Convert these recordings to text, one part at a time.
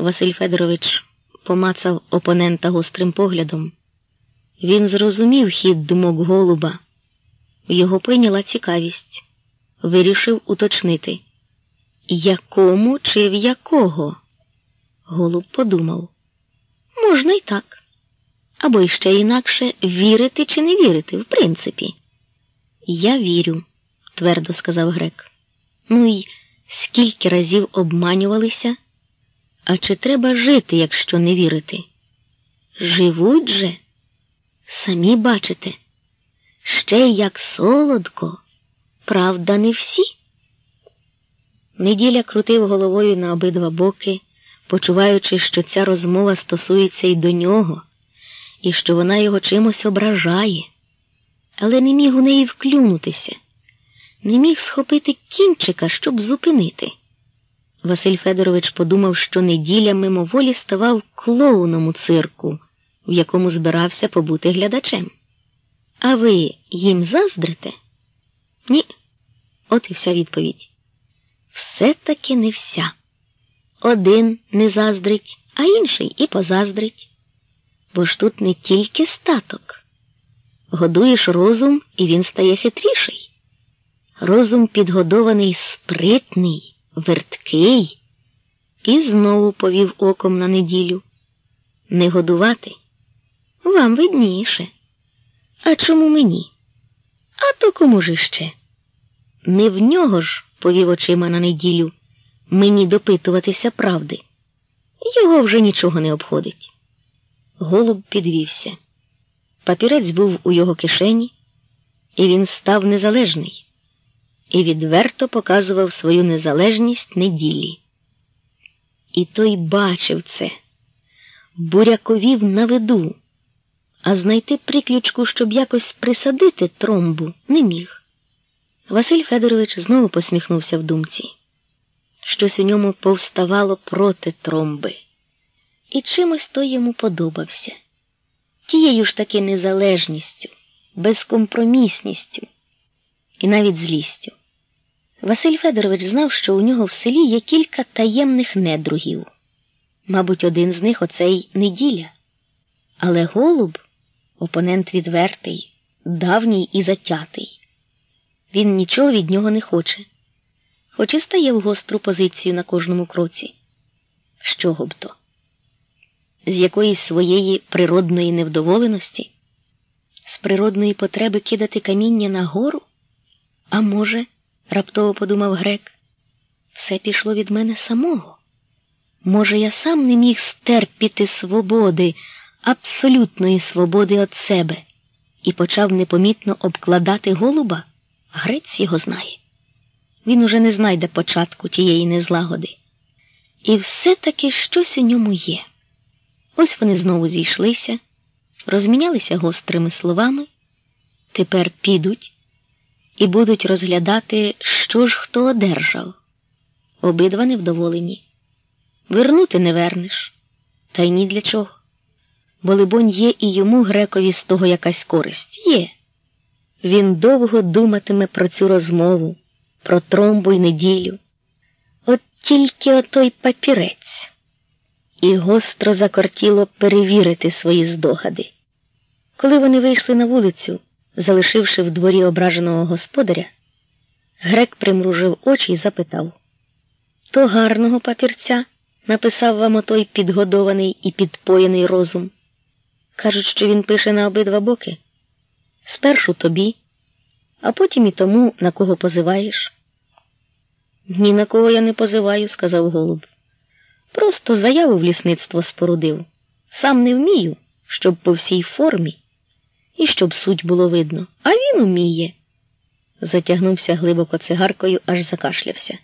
Василь Федорович помацав опонента гострим поглядом. Він зрозумів хід думок голуба. Його пойняла цікавість. Вирішив уточнити. Якому чи в якого? Голуб подумав. Можна й так. Або іще інакше вірити чи не вірити, в принципі. Я вірю, твердо сказав грек. Ну й скільки разів обманювалися? А чи треба жити, якщо не вірити? Живуть же, самі бачите, ще як солодко, правда, не всі. Неділя крутив головою на обидва боки, почуваючи, що ця розмова стосується й до нього, і що вона його чимось ображає, але не міг у неї вклюнутися, не міг схопити кінчика, щоб зупинити. Василь Федорович подумав, що неділя мимоволі ставав клоуном у цирку, в якому збирався побути глядачем. А ви їм заздрите? Ні. От і вся відповідь. Все-таки не вся. Один не заздрить, а інший і позаздрить. Бо ж тут не тільки статок. Годуєш розум, і він стає хитріший. Розум підгодований спритний верткий, і знову повів оком на неділю. Не годувати? Вам видніше. А чому мені? А то кому ж іще? Не в нього ж, повів очима на неділю, мені допитуватися правди. Його вже нічого не обходить. Голуб підвівся. Папірець був у його кишені, і він став незалежний і відверто показував свою незалежність неділі. І той бачив це, буряковів на виду, а знайти приключку, щоб якось присадити тромбу, не міг. Василь Федорович знову посміхнувся в думці. Щось у ньому повставало проти тромби, і чимось той йому подобався, тією ж таки незалежністю, безкомпромісністю і навіть злістю. Василь Федорович знав, що у нього в селі є кілька таємних недругів. Мабуть, один з них оцей неділя. Але голуб опонент відвертий, давній і затятий. Він нічого від нього не хоче, хоч і стає в гостру позицію на кожному кроці. Чого б то? З якоїсь своєї природної невдоволеності, з природної потреби кидати каміння на гору? А може, раптово подумав грек. Все пішло від мене самого. Може, я сам не міг стерпіти свободи, абсолютної свободи від себе, і почав непомітно обкладати голуба? Грець його знає. Він уже не знайде початку тієї незлагоди. І все-таки щось у ньому є. Ось вони знову зійшлися, розмінялися гострими словами, тепер підуть і будуть розглядати, що ж хто одержав. Обидва невдоволені. Вернути не вернеш, та й ні для чого. Бо, либонь, є і йому грекові з того якась користь є. Він довго думатиме про цю розмову, про тромбу й неділю. От тільки отой папірець. І гостро закортіло перевірити свої здогади. Коли вони вийшли на вулицю, залишивши в дворі ображеного господаря, грек примружив очі і запитав То гарного папірця написав вам отой підгодований і підпоєний розум. Кажуть, що він пише на обидва боки. Спершу тобі, а потім і тому, на кого позиваєш. Ні на кого я не позиваю, сказав голуб. Просто заяву в лісництво спорудив. Сам не вмію, щоб по всій формі і щоб суть було видно. А він уміє. Затягнувся глибоко цигаркою, аж закашлявся.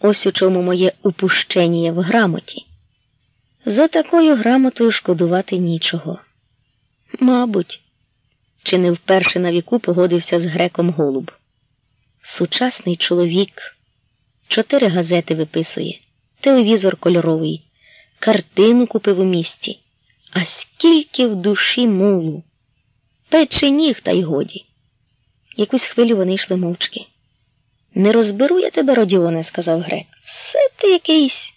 Ось у чому моє упущення в грамоті. За такою грамотою шкодувати нічого. Мабуть, чи не вперше на віку погодився з греком голуб. Сучасний чоловік, чотири газети виписує, телевізор кольоровий, картину купив у місті. А скільки в душі мулу. Пече ніг, та й годі. Якусь хвилю вони йшли мовчки. Не розберу я тебе, Родіоне, сказав грек. Все ти якийсь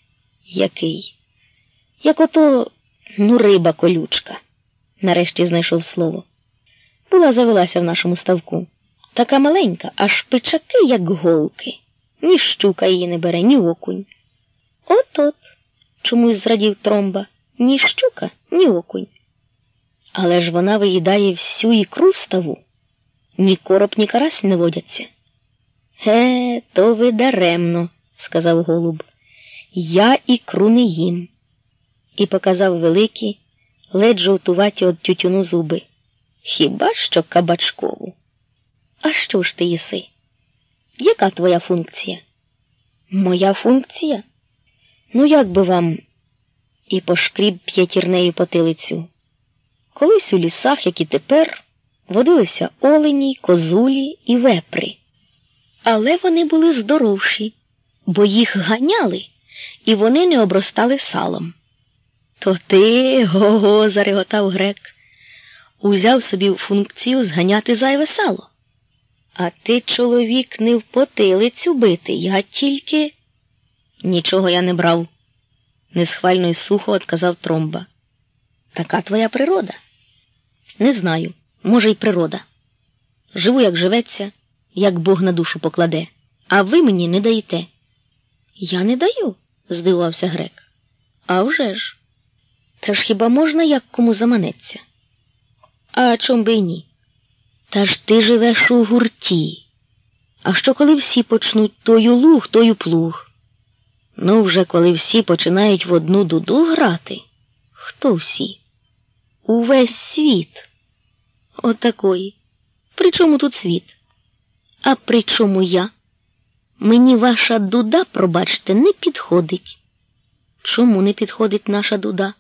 який. Як ото, ну, риба колючка, нарешті знайшов слово. Була завелася в нашому ставку. Така маленька, аж пичаки, як голки. Ні щука її не бере, ні окунь. От-от, чомусь зрадів тромба, ні щука, ні окунь. Але ж вона виїдає всю ікру в ставу. Ні короб, ні карась не водяться. Ге, то ви даремно, сказав голуб. Я ікру не їм. І показав великі, ледь жовтуваті от тютюну зуби. Хіба що кабачкову? А що ж ти їси? Яка твоя функція? Моя функція? Ну, як би вам? І пошкріб п'ятірнею потилицю. Колись у лісах, як і тепер, водилися олені, козулі і вепри. Але вони були здоровші, бо їх ганяли, і вони не обростали салом. То ти, го-го, зареготав грек, узяв собі функцію зганяти зайве сало. А ти, чоловік, не в потилицю бити, я тільки. Нічого я не брав, несхвально й сухо отказав Тромба. Така твоя природа? Не знаю, може, й природа. Живу, як живеться, як Бог на душу покладе, а ви мені не даєте. Я не даю, здивувався грек. «А вже ж. Та ж хіба можна як кому заманеться? А чом би й ні? Та ж ти живеш у гурті. А що, коли всі почнуть тою луг, тою плуг? Ну, вже коли всі починають в одну дуду грати? Хто всі? Увесь світ. Отакої. При чому тут світ? А при чому я? Мені ваша дуда, пробачте, не підходить. Чому не підходить наша дуда?